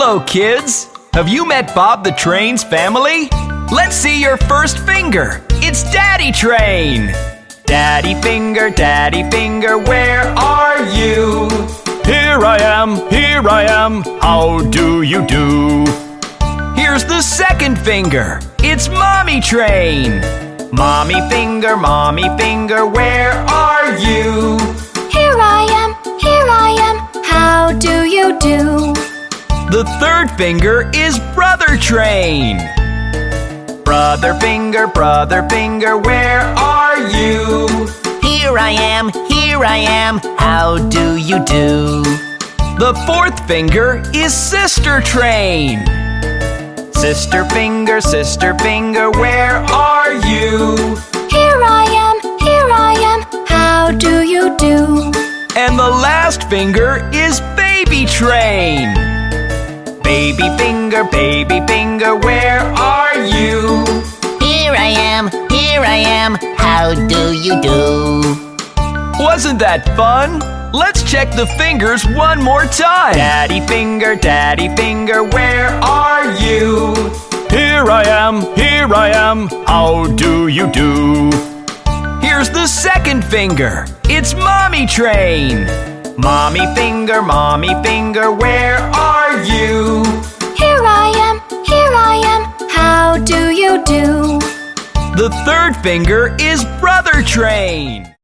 Hello, kids! Have you met Bob the Train's family? Let's see your first finger. It's Daddy Train. Daddy Finger, Daddy Finger, where are you? Here I am, here I am, how do you do? Here's the second finger. It's Mommy Train. Mommy Finger, Mommy Finger, where are you? Here I am, here I am, how do you do? The third finger is Brother Train. Brother Finger, Brother Finger, where are you? Here I am, here I am, how do you do? The fourth finger is Sister Train. Sister Finger, Sister Finger, where are you? Here I am, here I am, how do you do? And the last finger is Baby Train. Baby Finger, Baby Finger, where are you? Here I am, here I am, how do you do? Wasn't that fun? Let's check the fingers one more time. Daddy Finger, Daddy Finger, where are you? Here I am, here I am, how do you do? Here's the second finger. It's Mommy Train. Mommy Finger, Mommy Finger, where are do? The third finger is Brother Train.